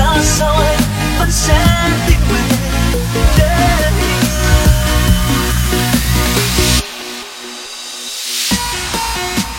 gió soi it, but something mình